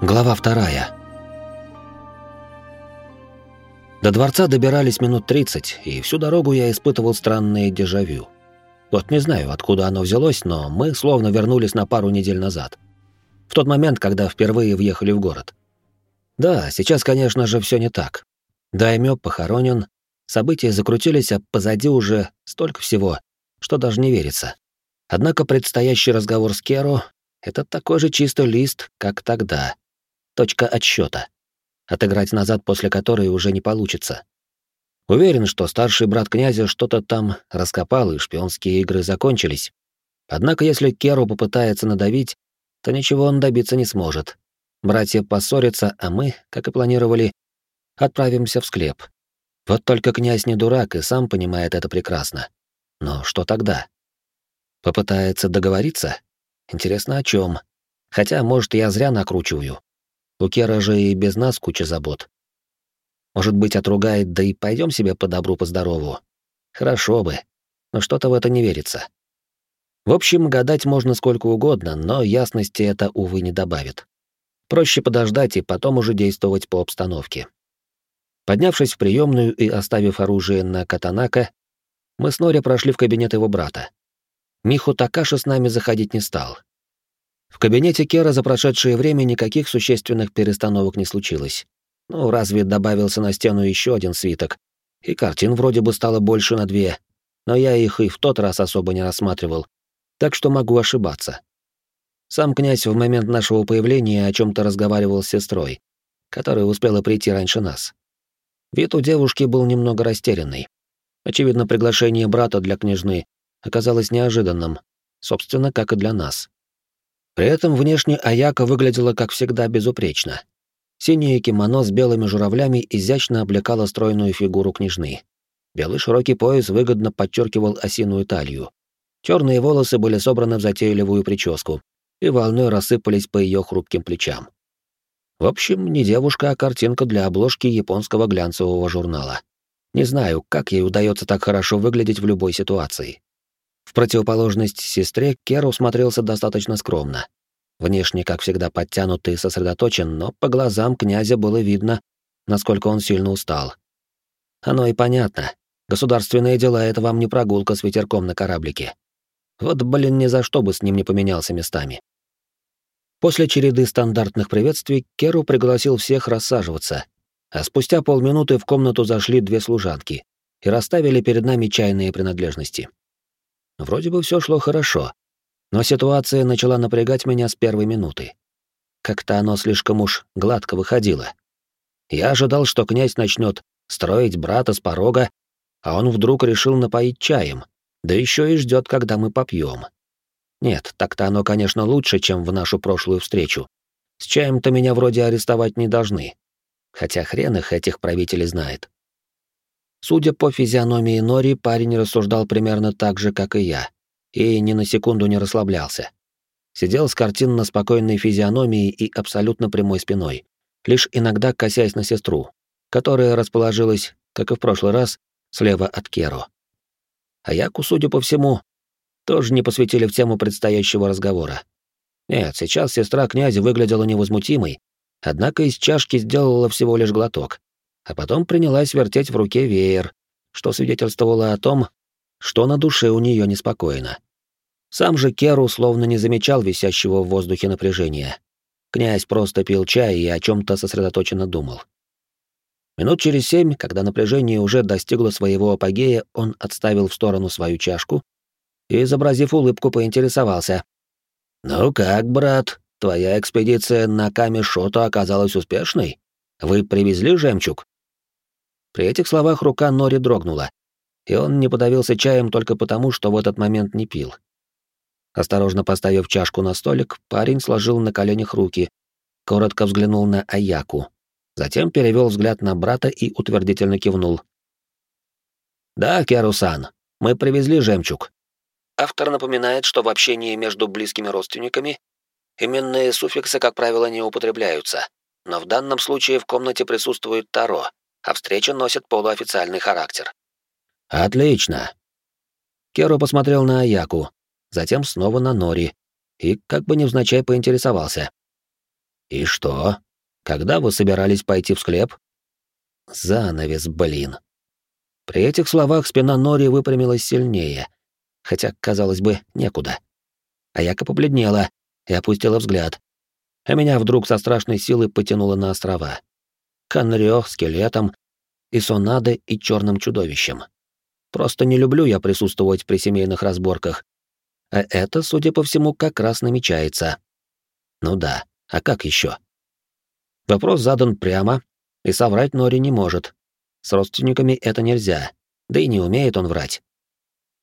Глава вторая. До дворца добирались минут 30, и всю дорогу я испытывал странное дежавю. Вот не знаю, откуда оно взялось, но мы словно вернулись на пару недель назад. В тот момент, когда впервые въехали в город. Да, сейчас, конечно же, все не так. Даймё похоронен, события закрутились, а позади уже столько всего, что даже не верится. Однако предстоящий разговор с Керо — это такой же чистый лист, как тогда — точка отсчета, отыграть назад после которой уже не получится. Уверен, что старший брат князя что-то там раскопал, и шпионские игры закончились. Однако если Керу попытается надавить, то ничего он добиться не сможет. Братья поссорятся, а мы, как и планировали, отправимся в склеп. Вот только князь не дурак и сам понимает это прекрасно. Но что тогда? Попытается договориться? Интересно, о чем? Хотя, может, я зря накручиваю. У Кера же и без нас куча забот. Может быть, отругает, да и пойдем себе по добру, по здорову. Хорошо бы, но что-то в это не верится. В общем, гадать можно сколько угодно, но ясности это, увы, не добавит. Проще подождать и потом уже действовать по обстановке. Поднявшись в приемную и оставив оружие на Катанака, мы с Нори прошли в кабинет его брата. Миху Такаши с нами заходить не стал. В кабинете Кера за прошедшее время никаких существенных перестановок не случилось. Ну, разве добавился на стену еще один свиток, и картин вроде бы стало больше на две, но я их и в тот раз особо не рассматривал, так что могу ошибаться. Сам князь в момент нашего появления о чем то разговаривал с сестрой, которая успела прийти раньше нас. Вид у девушки был немного растерянный. Очевидно, приглашение брата для княжны оказалось неожиданным, собственно, как и для нас. При этом внешне Аяка выглядела, как всегда, безупречно. Синее кимоно с белыми журавлями изящно облекало стройную фигуру княжны. Белый широкий пояс выгодно подчеркивал осиную талию. Черные волосы были собраны в затейливую прическу и волной рассыпались по ее хрупким плечам. В общем, не девушка, а картинка для обложки японского глянцевого журнала. Не знаю, как ей удается так хорошо выглядеть в любой ситуации. В противоположность сестре Керу смотрелся достаточно скромно. Внешне, как всегда, подтянутый и сосредоточен, но по глазам князя было видно, насколько он сильно устал. Оно и понятно. Государственные дела — это вам не прогулка с ветерком на кораблике. Вот, блин, ни за что бы с ним не поменялся местами. После череды стандартных приветствий Керу пригласил всех рассаживаться, а спустя полминуты в комнату зашли две служанки и расставили перед нами чайные принадлежности. Вроде бы все шло хорошо, но ситуация начала напрягать меня с первой минуты. Как-то оно слишком уж гладко выходило. Я ожидал, что князь начнет строить брата с порога, а он вдруг решил напоить чаем, да еще и ждет, когда мы попьем. Нет, так-то оно, конечно, лучше, чем в нашу прошлую встречу. С чаем-то меня вроде арестовать не должны. Хотя хрен их этих правителей знает. Судя по физиономии Нори, парень рассуждал примерно так же, как и я, и ни на секунду не расслаблялся. Сидел с картинно спокойной физиономией и абсолютно прямой спиной, лишь иногда косясь на сестру, которая расположилась, как и в прошлый раз, слева от Керо. А Яку, судя по всему, тоже не посвятили в тему предстоящего разговора. Нет, сейчас сестра князя выглядела невозмутимой, однако из чашки сделала всего лишь глоток, а потом принялась вертеть в руке веер, что свидетельствовало о том, что на душе у нее неспокойно. Сам же Керу словно не замечал висящего в воздухе напряжения. Князь просто пил чай и о чем то сосредоточенно думал. Минут через семь, когда напряжение уже достигло своего апогея, он отставил в сторону свою чашку и, изобразив улыбку, поинтересовался. «Ну как, брат, твоя экспедиция на Камешото оказалась успешной? Вы привезли жемчуг?» При этих словах рука Нори дрогнула, и он не подавился чаем только потому, что в этот момент не пил. Осторожно поставив чашку на столик, парень сложил на коленях руки, коротко взглянул на Аяку, затем перевел взгляд на брата и утвердительно кивнул. «Да, Керусан, мы привезли жемчуг». Автор напоминает, что в общении между близкими родственниками именные суффиксы, как правило, не употребляются, но в данном случае в комнате присутствует Таро, а встреча носит полуофициальный характер. Отлично. Керо посмотрел на Аяку, затем снова на Нори и как бы невзначай поинтересовался. «И что? Когда вы собирались пойти в склеп?» «Занавес, блин». При этих словах спина Нори выпрямилась сильнее, хотя, казалось бы, некуда. А Яка побледнела и опустила взгляд. А меня вдруг со страшной силой потянуло на острова. Канрё, скелетом, и Сонадой, и черным чудовищем. Просто не люблю я присутствовать при семейных разборках. А это, судя по всему, как раз намечается. Ну да, а как еще? Вопрос задан прямо, и соврать Нори не может. С родственниками это нельзя, да и не умеет он врать.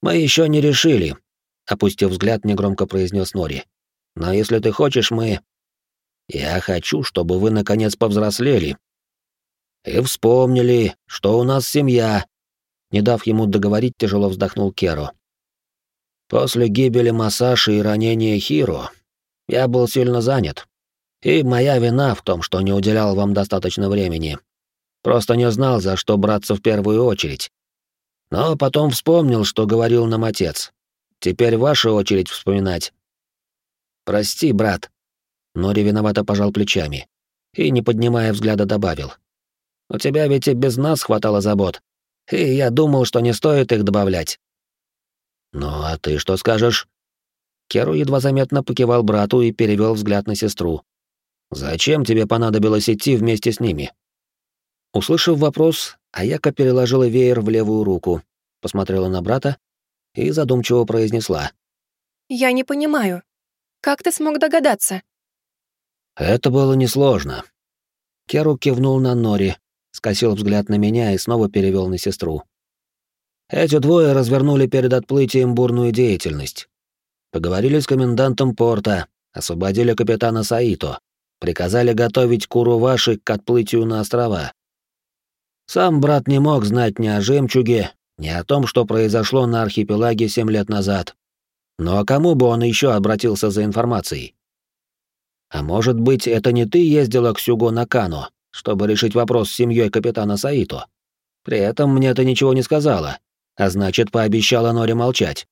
Мы еще не решили, опустив взгляд, негромко произнес Нори. Но если ты хочешь, мы... Я хочу, чтобы вы наконец повзрослели. И вспомнили, что у нас семья. Не дав ему договорить, тяжело вздохнул Керо. После гибели Масаши и ранения Хиро я был сильно занят. И моя вина в том, что не уделял вам достаточно времени. Просто не знал, за что браться в первую очередь. Но потом вспомнил, что говорил нам отец. Теперь ваша очередь вспоминать. Прости, брат. Нори виновато пожал плечами и, не поднимая взгляда, добавил. У тебя ведь и без нас хватало забот. И я думал, что не стоит их добавлять. Ну, а ты что скажешь? Керу едва заметно покивал брату и перевел взгляд на сестру. Зачем тебе понадобилось идти вместе с ними? Услышав вопрос, Аяка переложила веер в левую руку, посмотрела на брата и задумчиво произнесла. «Я не понимаю. Как ты смог догадаться?» «Это было несложно». Керу кивнул на Нори, скосил взгляд на меня и снова перевел на сестру. Эти двое развернули перед отплытием бурную деятельность. Поговорили с комендантом порта, освободили капитана Саито, приказали готовить куру ваши к отплытию на острова. Сам брат не мог знать ни о жемчуге, ни о том, что произошло на архипелаге семь лет назад. Но а кому бы он еще обратился за информацией? А может быть, это не ты ездила к Сюго на Кано, чтобы решить вопрос с семьей капитана Саито? При этом мне это ничего не сказала, а значит, пообещала Норе молчать.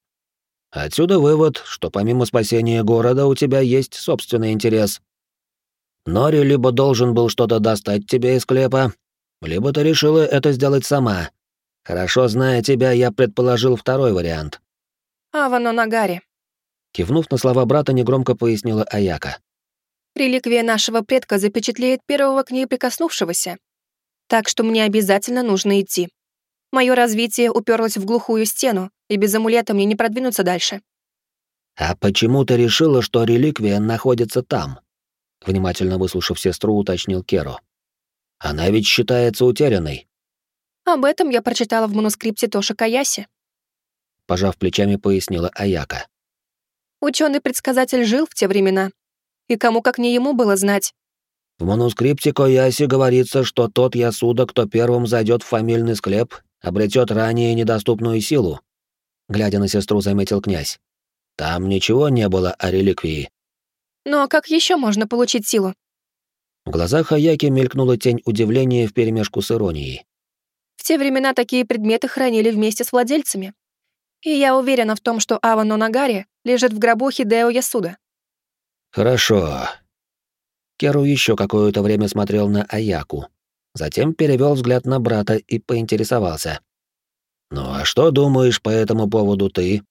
Отсюда вывод, что помимо спасения города у тебя есть собственный интерес. Нори либо должен был что-то достать тебе из склепа, либо ты решила это сделать сама. Хорошо зная тебя, я предположил второй вариант. Авано Нагари. Кивнув на слова брата, негромко пояснила Аяка. Реликвия нашего предка запечатлеет первого к ней прикоснувшегося. Так что мне обязательно нужно идти. Мое развитие уперлось в глухую стену, и без амулета мне не продвинуться дальше. «А почему ты решила, что реликвия находится там?» Внимательно выслушав сестру, уточнил Керо. Она ведь считается утерянной. Об этом я прочитала в манускрипте Тоша Каяси. Пожав плечами, пояснила Аяка. Ученый предсказатель жил в те времена. И кому как не ему было знать. В манускрипте Кояси говорится, что тот Ясуда, кто первым зайдет в фамильный склеп, обретет ранее недоступную силу. Глядя на сестру, заметил князь. Там ничего не было о реликвии. Ну а как еще можно получить силу? В глазах Аяки мелькнула тень удивления вперемешку с иронией. В те времена такие предметы хранили вместе с владельцами. И я уверена в том, что Ава Нонагари лежит в гробу Хидео Ясуда. Хорошо. Керу еще какое-то время смотрел на Аяку, затем перевел взгляд на брата и поинтересовался. «Ну а что думаешь по этому поводу ты?»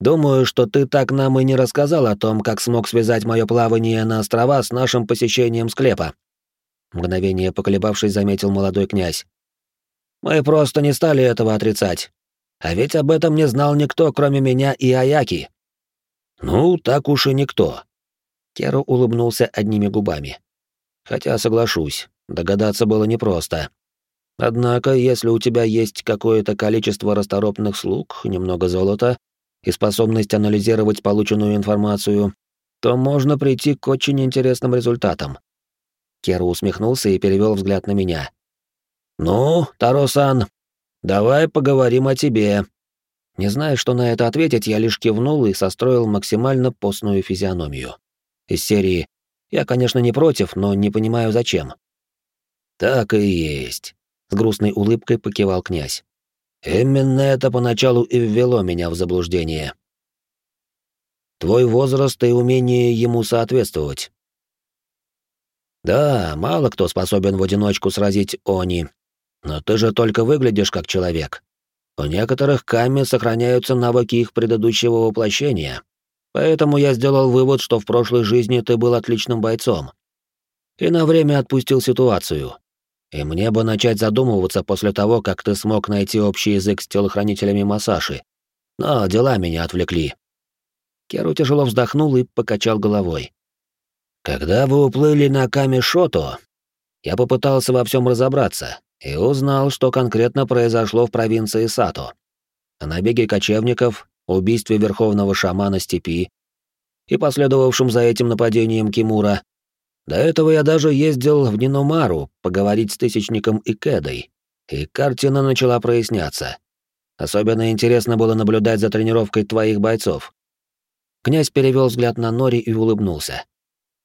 Думаю, что ты так нам и не рассказал о том, как смог связать мое плавание на острова с нашим посещением склепа. Мгновение поколебавшись, заметил молодой князь. Мы просто не стали этого отрицать. А ведь об этом не знал никто, кроме меня и Аяки. Ну, так уж и никто. Керу улыбнулся одними губами. Хотя соглашусь, догадаться было непросто. Однако, если у тебя есть какое-то количество расторопных слуг, немного золота и способность анализировать полученную информацию, то можно прийти к очень интересным результатам. Керу усмехнулся и перевел взгляд на меня. «Ну, Таро-сан, давай поговорим о тебе». Не зная, что на это ответить, я лишь кивнул и состроил максимально постную физиономию. Из серии «Я, конечно, не против, но не понимаю, зачем». «Так и есть», — с грустной улыбкой покивал князь. Именно это поначалу и ввело меня в заблуждение. Твой возраст и умение ему соответствовать. Да, мало кто способен в одиночку сразить Они. Но ты же только выглядишь как человек. У некоторых Ками сохраняются навыки их предыдущего воплощения. Поэтому я сделал вывод, что в прошлой жизни ты был отличным бойцом. И на время отпустил ситуацию. И мне бы начать задумываться после того, как ты смог найти общий язык с телохранителями Масаши. Но дела меня отвлекли. Керу тяжело вздохнул и покачал головой. Когда вы уплыли на Камишото, я попытался во всем разобраться и узнал, что конкретно произошло в провинции Сато. О набеге кочевников, убийстве верховного шамана степи и последовавшем за этим нападением Кимура. До этого я даже ездил в Ниномару поговорить с Тысячником и Кедой, и картина начала проясняться. Особенно интересно было наблюдать за тренировкой твоих бойцов. Князь перевел взгляд на Нори и улыбнулся.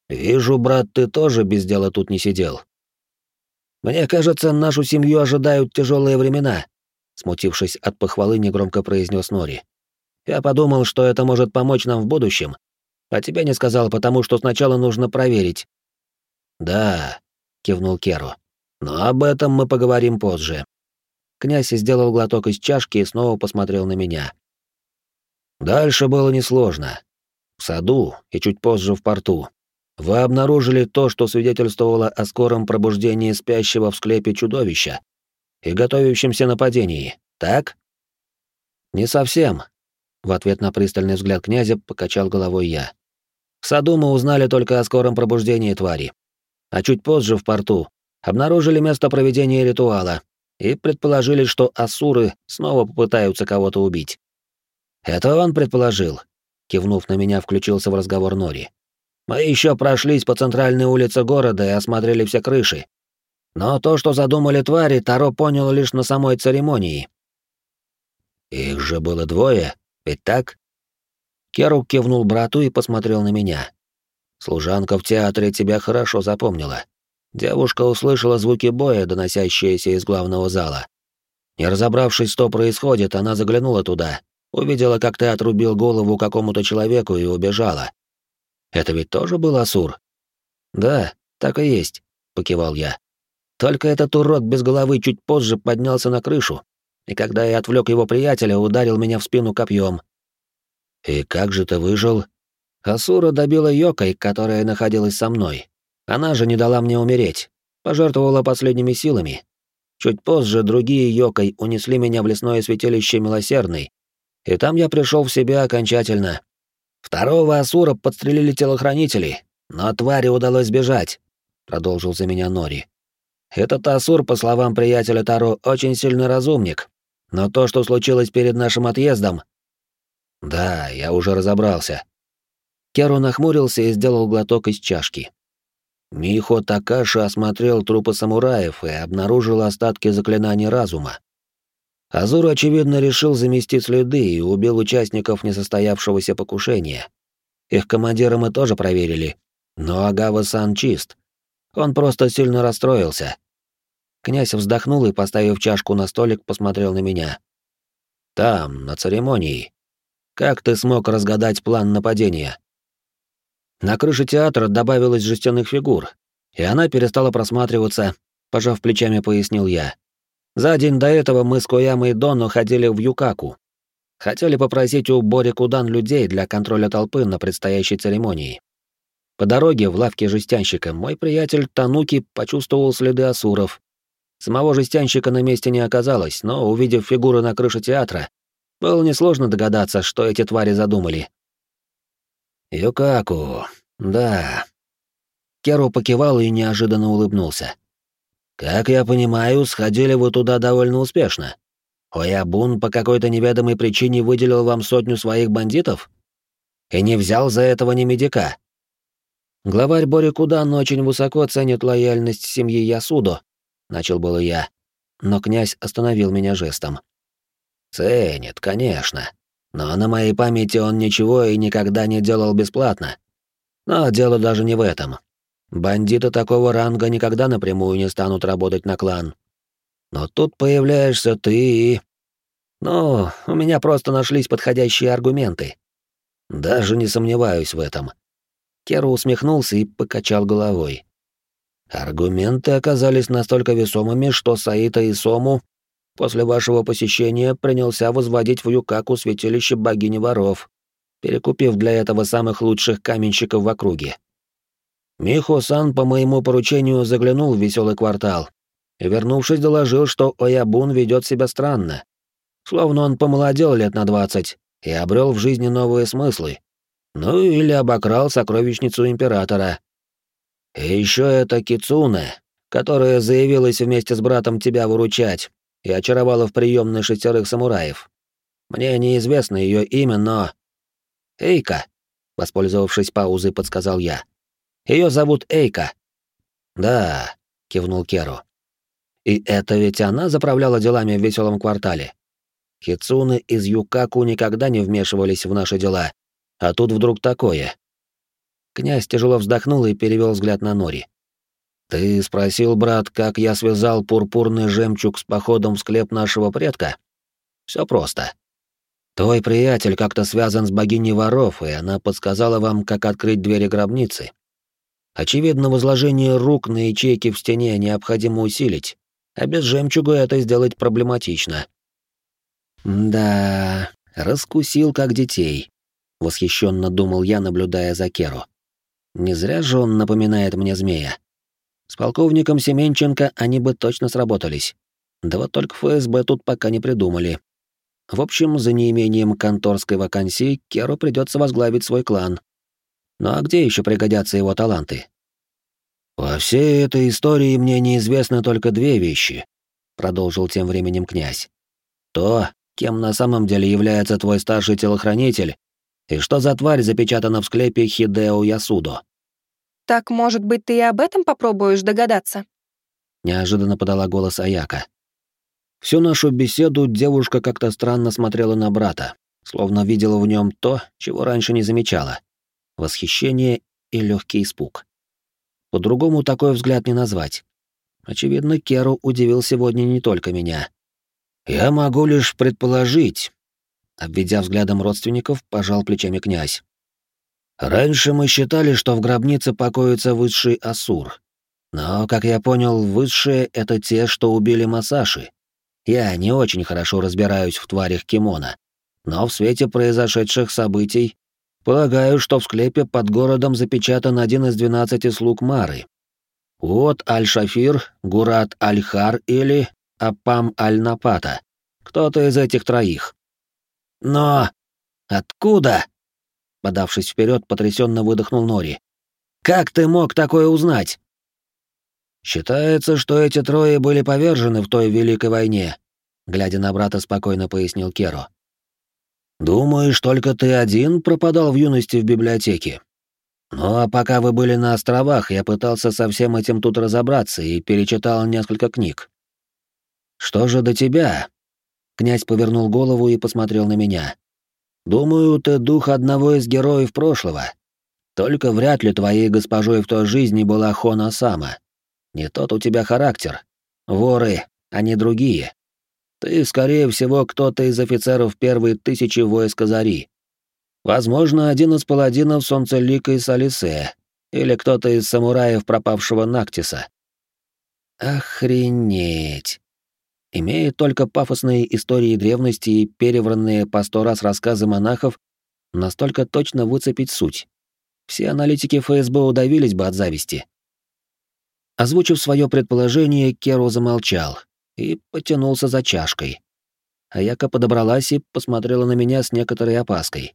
«Вижу, брат, ты тоже без дела тут не сидел. Мне кажется, нашу семью ожидают тяжелые времена», смутившись от похвалы, негромко произнес Нори. «Я подумал, что это может помочь нам в будущем, а тебе не сказал, потому что сначала нужно проверить». «Да», — кивнул Керу, — «но об этом мы поговорим позже». Князь сделал глоток из чашки и снова посмотрел на меня. Дальше было несложно. В саду и чуть позже в порту. Вы обнаружили то, что свидетельствовало о скором пробуждении спящего в склепе чудовища и готовящемся нападении, так? Не совсем. В ответ на пристальный взгляд князя покачал головой я. В саду мы узнали только о скором пробуждении твари. А чуть позже в порту обнаружили место проведения ритуала и предположили, что асуры снова попытаются кого-то убить. «Это он предположил», — кивнув на меня, включился в разговор Нори. «Мы еще прошлись по центральной улице города и осмотрели все крыши. Но то, что задумали твари, Таро понял лишь на самой церемонии». «Их же было двое, ведь так?» Керу кивнул брату и посмотрел на меня. «Служанка в театре тебя хорошо запомнила. Девушка услышала звуки боя, доносящиеся из главного зала. Не разобравшись, что происходит, она заглянула туда Увидела, как ты отрубил голову какому-то человеку и убежала. Это ведь тоже был Асур? Да, так и есть, покивал я. Только этот урод без головы чуть позже поднялся на крышу, и когда я отвлек его приятеля, ударил меня в спину копьем. И как же ты выжил? Асура добила Йокой, которая находилась со мной. Она же не дала мне умереть, пожертвовала последними силами. Чуть позже другие Йокой унесли меня в лесное святилище Милосердный, и там я пришел в себя окончательно. Второго Асура подстрелили телохранители, но твари удалось сбежать, продолжил за меня Нори. Этот Асур, по словам приятеля Таро, очень сильный разумник. Но то, что случилось перед нашим отъездом... Да, я уже разобрался. Керу нахмурился и сделал глоток из чашки. Михо Такаши осмотрел трупы самураев и обнаружил остатки заклинаний разума. Азур, очевидно, решил заместить следы и убил участников несостоявшегося покушения. Их командира мы тоже проверили, но Агава-сан чист. Он просто сильно расстроился. Князь вздохнул и, поставив чашку на столик, посмотрел на меня. «Там, на церемонии. Как ты смог разгадать план нападения?» На крыше театра добавилось жестяных фигур, и она перестала просматриваться, пожав плечами, пояснил я. За день до этого мы с Коямой и Дону ходили в Юкаку. Хотели попросить у Бори Кудан людей для контроля толпы на предстоящей церемонии. По дороге в лавке жестянщика мой приятель Тануки почувствовал следы асуров. Самого жестянщика на месте не оказалось, но, увидев фигуры на крыше театра, было несложно догадаться, что эти твари задумали. «Юкаку, да». Керу покивал и неожиданно улыбнулся. Как я понимаю, сходили вы туда довольно успешно. Оябун по какой-то неведомой причине выделил вам сотню своих бандитов? И не взял за этого ни медика. Главарь Бори Кудан очень высоко ценит лояльность семьи Ясудо, начал было я, но князь остановил меня жестом. Ценит, конечно. Но на моей памяти он ничего и никогда не делал бесплатно. Но дело даже не в этом. Бандиты такого ранга никогда напрямую не станут работать на клан. Но тут появляешься ты. Ну, у меня просто нашлись подходящие аргументы. Даже не сомневаюсь в этом. Керу усмехнулся и покачал головой. Аргументы оказались настолько весомыми, что Саита и Сому после вашего посещения принялся возводить в Юкаку святилище богини воров, перекупив для этого самых лучших каменщиков в округе. Михо-сан по моему поручению заглянул в веселый квартал и, вернувшись, доложил, что Оябун ведет себя странно, словно он помолодел лет на двадцать и обрел в жизни новые смыслы, ну или обокрал сокровищницу императора. И еще это Кицуне, которая заявилась вместе с братом тебя выручать и очаровала в приемной шестерых самураев. Мне неизвестно ее имя, но... Эйка, воспользовавшись паузой, подсказал я. Ее зовут Эйка. Да, кивнул Керу. И это ведь она заправляла делами в веселом квартале. Хицуны из Юкаку никогда не вмешивались в наши дела, а тут вдруг такое. Князь тяжело вздохнул и перевел взгляд на Нори. «Ты спросил, брат, как я связал пурпурный жемчуг с походом в склеп нашего предка? Все просто. Твой приятель как-то связан с богиней воров, и она подсказала вам, как открыть двери гробницы. Очевидно, возложение рук на ячейки в стене необходимо усилить, а без жемчуга это сделать проблематично. Да, раскусил как детей, восхищенно думал я, наблюдая за Керу. Не зря же он напоминает мне змея. С полковником Семенченко они бы точно сработались. Да вот только ФСБ тут пока не придумали. В общем, за неимением конторской вакансии Керу придется возглавить свой клан. Ну а где еще пригодятся его таланты? Во всей этой истории мне неизвестны только две вещи, продолжил тем временем князь. То, кем на самом деле является твой старший телохранитель, и что за тварь запечатана в склепе Хидео Ясудо? Так, может быть, ты и об этом попробуешь догадаться? Неожиданно подала голос Аяка. Всю нашу беседу девушка как-то странно смотрела на брата, словно видела в нем то, чего раньше не замечала. Восхищение и легкий испуг. По-другому такой взгляд не назвать. Очевидно, Керу удивил сегодня не только меня. «Я могу лишь предположить, Обведя взглядом родственников, пожал плечами князь. «Раньше мы считали, что в гробнице покоится высший Асур. Но, как я понял, высшие — это те, что убили Масаши. Я не очень хорошо разбираюсь в тварях кимона, но в свете произошедших событий полагаю, что в склепе под городом запечатан один из двенадцати слуг Мары. Вот Аль-Шафир, Гурат Аль-Хар или Апам Аль-Напата. Кто-то из этих троих. Но откуда? Подавшись вперед, потрясенно выдохнул Нори. Как ты мог такое узнать? Считается, что эти трое были повержены в той великой войне, глядя на брата, спокойно пояснил Керо. Думаешь, только ты один пропадал в юности в библиотеке? Ну а пока вы были на островах, я пытался со всем этим тут разобраться и перечитал несколько книг. Что же до тебя? Князь повернул голову и посмотрел на меня. «Думаю, ты дух одного из героев прошлого. Только вряд ли твоей госпожой в той жизни была Хона Сама. Не тот у тебя характер. Воры, а не другие. Ты, скорее всего, кто-то из офицеров первой тысячи войска Зари. Возможно, один из паладинов Солнцелика и Салисе, или кто-то из самураев пропавшего Нактиса. Охренеть. Имея только пафосные истории древности и перевранные по сто раз рассказы монахов, настолько точно выцепить суть. Все аналитики ФСБ удавились бы от зависти. Озвучив свое предположение, Керо замолчал и потянулся за чашкой. Аяка подобралась и посмотрела на меня с некоторой опаской.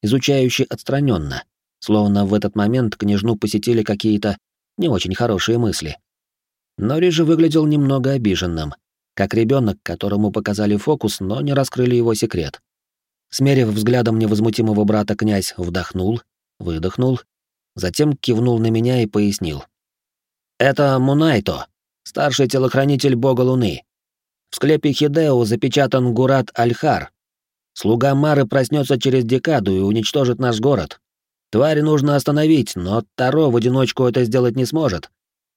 Изучающе отстраненно, словно в этот момент княжну посетили какие-то не очень хорошие мысли. Нори же выглядел немного обиженным как ребенок, которому показали фокус, но не раскрыли его секрет. Смерив взглядом невозмутимого брата, князь вдохнул, выдохнул, затем кивнул на меня и пояснил. «Это Мунайто, старший телохранитель бога Луны. В склепе Хидео запечатан Гурат Альхар. Слуга Мары проснется через декаду и уничтожит наш город. Тварь нужно остановить, но Таро в одиночку это сделать не сможет.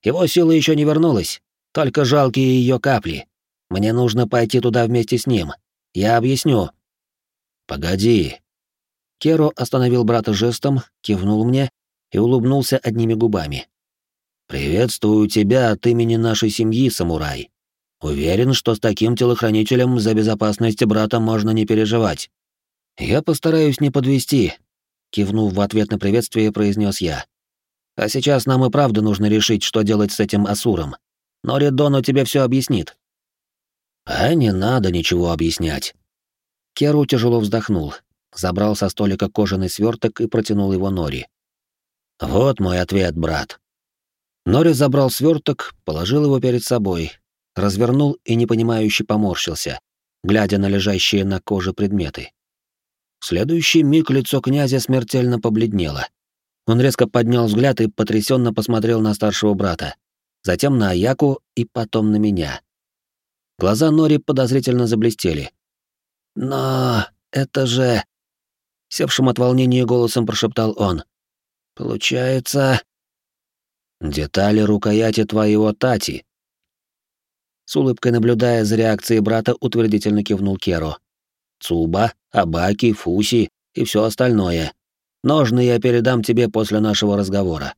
Его сила еще не вернулась, только жалкие ее капли. Мне нужно пойти туда вместе с ним. Я объясню». «Погоди». Керо остановил брата жестом, кивнул мне и улыбнулся одними губами. «Приветствую тебя от имени нашей семьи, самурай. Уверен, что с таким телохранителем за безопасность брата можно не переживать. Я постараюсь не подвести, кивнув в ответ на приветствие, произнес я. А сейчас нам и правда нужно решить, что делать с этим Асуром. Но Редону тебе все объяснит. А не надо ничего объяснять. Керу тяжело вздохнул, забрал со столика кожаный сверток и протянул его Нори. Вот мой ответ, брат. Нори забрал сверток, положил его перед собой, развернул и непонимающе поморщился, глядя на лежащие на коже предметы. В следующий миг лицо князя смертельно побледнело. Он резко поднял взгляд и потрясенно посмотрел на старшего брата, затем на Аяку и потом на меня. Глаза Нори подозрительно заблестели. «Но это же...» Севшим от волнения голосом прошептал он. «Получается...» «Детали рукояти твоего Тати», с улыбкой наблюдая за реакцией брата, утвердительно кивнул Керо. Цуба, Абаки, Фуси и все остальное. Ножны я передам тебе после нашего разговора.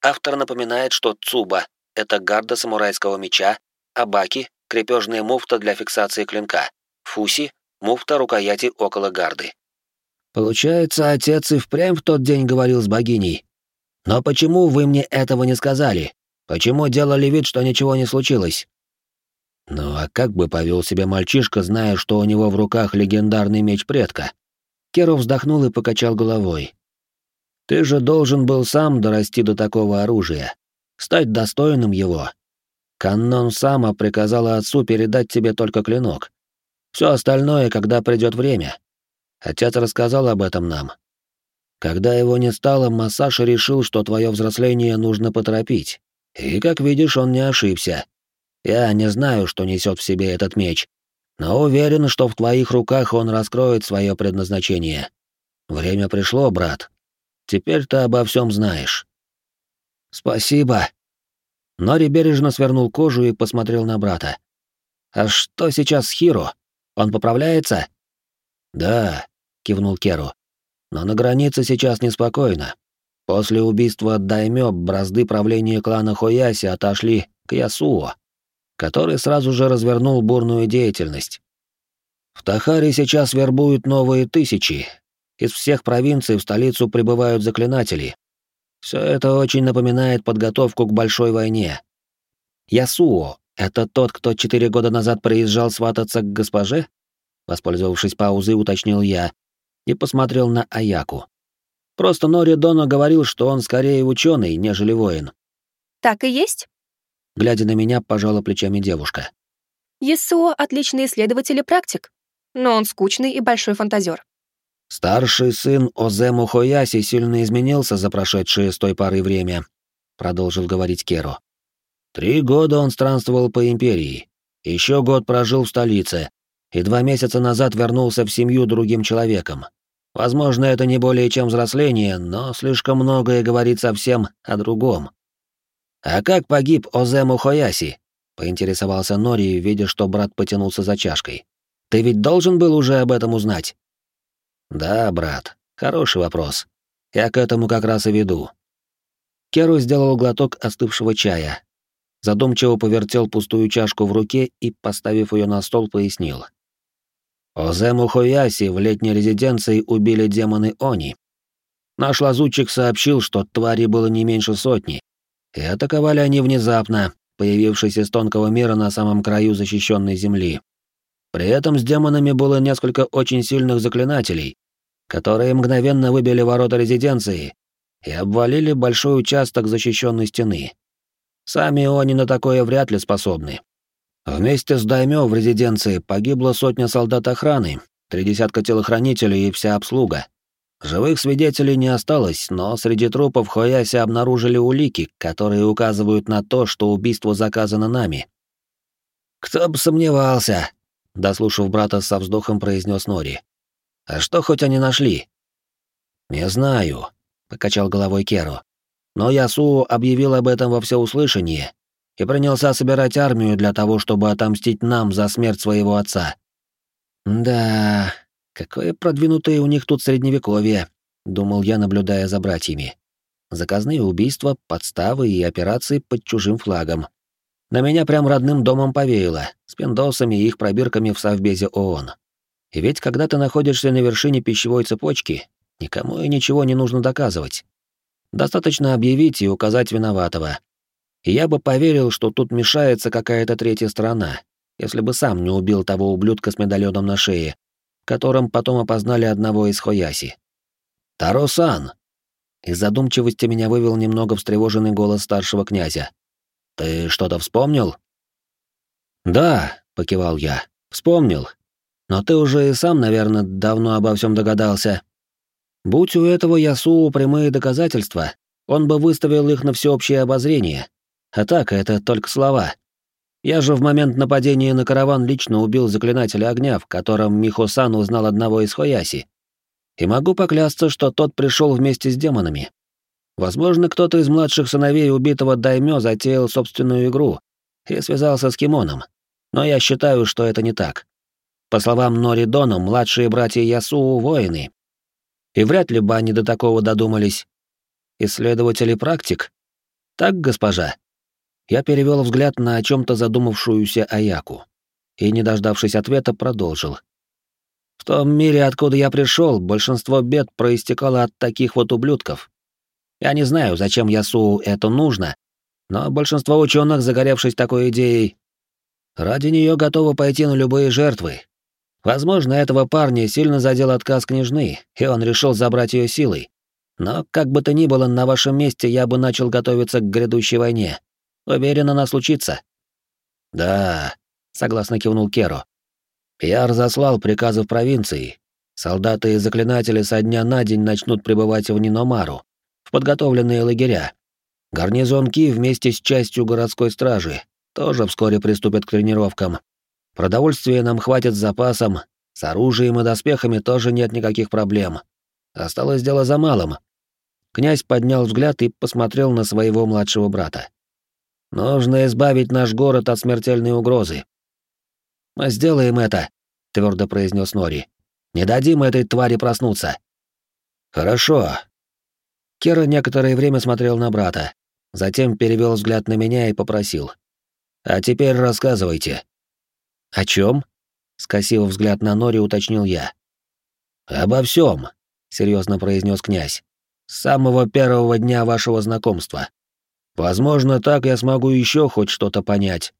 Автор напоминает, что Цуба — это гарда самурайского меча, Абаки — крепежная муфта для фиксации клинка, Фуси — муфта рукояти около гарды. Получается, отец и впрямь в тот день говорил с богиней. Но почему вы мне этого не сказали? Почему делали вид, что ничего не случилось? Ну а как бы повел себя мальчишка, зная, что у него в руках легендарный меч предка? Керо вздохнул и покачал головой. Ты же должен был сам дорасти до такого оружия, стать достойным его. Каннон Сама приказала отцу передать тебе только клинок. Все остальное, когда придет время. Отец рассказал об этом нам. Когда его не стало, Масаша решил, что твое взросление нужно поторопить. И, как видишь, он не ошибся. Я не знаю, что несет в себе этот меч, но уверен, что в твоих руках он раскроет свое предназначение. Время пришло, брат. Теперь ты обо всем знаешь. Спасибо. Нори бережно свернул кожу и посмотрел на брата. А что сейчас с Хиро? Он поправляется? Да, кивнул Керу. Но на границе сейчас неспокойно. После убийства Даймё бразды правления клана Хояси отошли к Ясуо который сразу же развернул бурную деятельность. В Тахаре сейчас вербуют новые тысячи. Из всех провинций в столицу прибывают заклинатели. Все это очень напоминает подготовку к большой войне. Ясуо — это тот, кто четыре года назад приезжал свататься к госпоже? Воспользовавшись паузой, уточнил я и посмотрел на Аяку. Просто Нори Доно говорил, что он скорее ученый, нежели воин. «Так и есть?» Глядя на меня, пожала плечами девушка. ЕСО — отличный исследователь и практик, но он скучный и большой фантазер. Старший сын Озему Хояси сильно изменился за прошедшее с той поры время, продолжил говорить Керо. Три года он странствовал по империи, еще год прожил в столице, и два месяца назад вернулся в семью другим человеком. Возможно, это не более чем взросление, но слишком многое говорит совсем о другом. «А как погиб Озему Хояси?» — поинтересовался Нори, видя, что брат потянулся за чашкой. «Ты ведь должен был уже об этом узнать?» «Да, брат, хороший вопрос. Я к этому как раз и веду». Керу сделал глоток остывшего чая, задумчиво повертел пустую чашку в руке и, поставив ее на стол, пояснил. Озему Хояси в летней резиденции убили демоны Они. Наш лазутчик сообщил, что твари было не меньше сотни, и атаковали они внезапно, появившись из тонкого мира на самом краю защищенной земли. При этом с демонами было несколько очень сильных заклинателей, которые мгновенно выбили ворота резиденции и обвалили большой участок защищенной стены. Сами они на такое вряд ли способны. Вместе с Даймё в резиденции погибла сотня солдат охраны, три десятка телохранителей и вся обслуга. Живых свидетелей не осталось, но среди трупов Хояси обнаружили улики, которые указывают на то, что убийство заказано нами. «Кто бы сомневался», — дослушав брата со вздохом, произнес Нори. «А что хоть они нашли?» «Не знаю», — покачал головой Керу. «Но Ясу объявил об этом во всеуслышание и принялся собирать армию для того, чтобы отомстить нам за смерть своего отца». «Да, Какое продвинутое у них тут средневековье, думал я, наблюдая за братьями. заказные убийства, подставы и операции под чужим флагом. На меня прям родным домом повеяло, с пиндосами и их пробирками в Совбезе ООН. И ведь когда ты находишься на вершине пищевой цепочки, никому и ничего не нужно доказывать. Достаточно объявить и указать виноватого. И я бы поверил, что тут мешается какая-то третья сторона, если бы сам не убил того ублюдка с медальоном на шее, которым потом опознали одного из Хояси. «Таро-сан!» Из задумчивости меня вывел немного встревоженный голос старшего князя. «Ты что-то вспомнил?» «Да», — покивал я, — «вспомнил. Но ты уже и сам, наверное, давно обо всем догадался. Будь у этого Ясуу прямые доказательства, он бы выставил их на всеобщее обозрение. А так, это только слова. Я же в момент нападения на караван лично убил заклинателя огня, в котором Михо-сан узнал одного из Хояси. И могу поклясться, что тот пришел вместе с демонами. Возможно, кто-то из младших сыновей убитого Даймё затеял собственную игру и связался с Кимоном. Но я считаю, что это не так. По словам Нори Дона, младшие братья Ясуу — воины. И вряд ли бы они до такого додумались. Исследователи практик? Так, госпожа? Я перевел взгляд на о чем-то задумавшуюся Аяку и, не дождавшись ответа, продолжил. В том мире, откуда я пришел, большинство бед проистекало от таких вот ублюдков. Я не знаю, зачем Ясу это нужно, но большинство ученых, загоревшись такой идеей, ради нее готовы пойти на любые жертвы. Возможно, этого парня сильно задел отказ княжны, и он решил забрать ее силой. Но, как бы то ни было, на вашем месте я бы начал готовиться к грядущей войне. Уверен, она случится». «Да», — согласно кивнул Керо. «Я разослал приказы в провинции. Солдаты и заклинатели со дня на день начнут прибывать в Ниномару, подготовленные лагеря. Гарнизон Ки вместе с частью городской стражи тоже вскоре приступят к тренировкам. Продовольствия нам хватит с запасом, с оружием и доспехами тоже нет никаких проблем. Осталось дело за малым». Князь поднял взгляд и посмотрел на своего младшего брата. Нужно избавить наш город от смертельной угрозы. Мы сделаем это, твердо произнес Нори. Не дадим этой твари проснуться. Хорошо. Кера некоторое время смотрел на брата, затем перевел взгляд на меня и попросил: "А теперь рассказывайте". "О чем? скосив взгляд на Нори, уточнил я. "Обо всем, серьезно произнес князь. "С самого первого дня вашего знакомства. Возможно, так я смогу еще хоть что-то понять.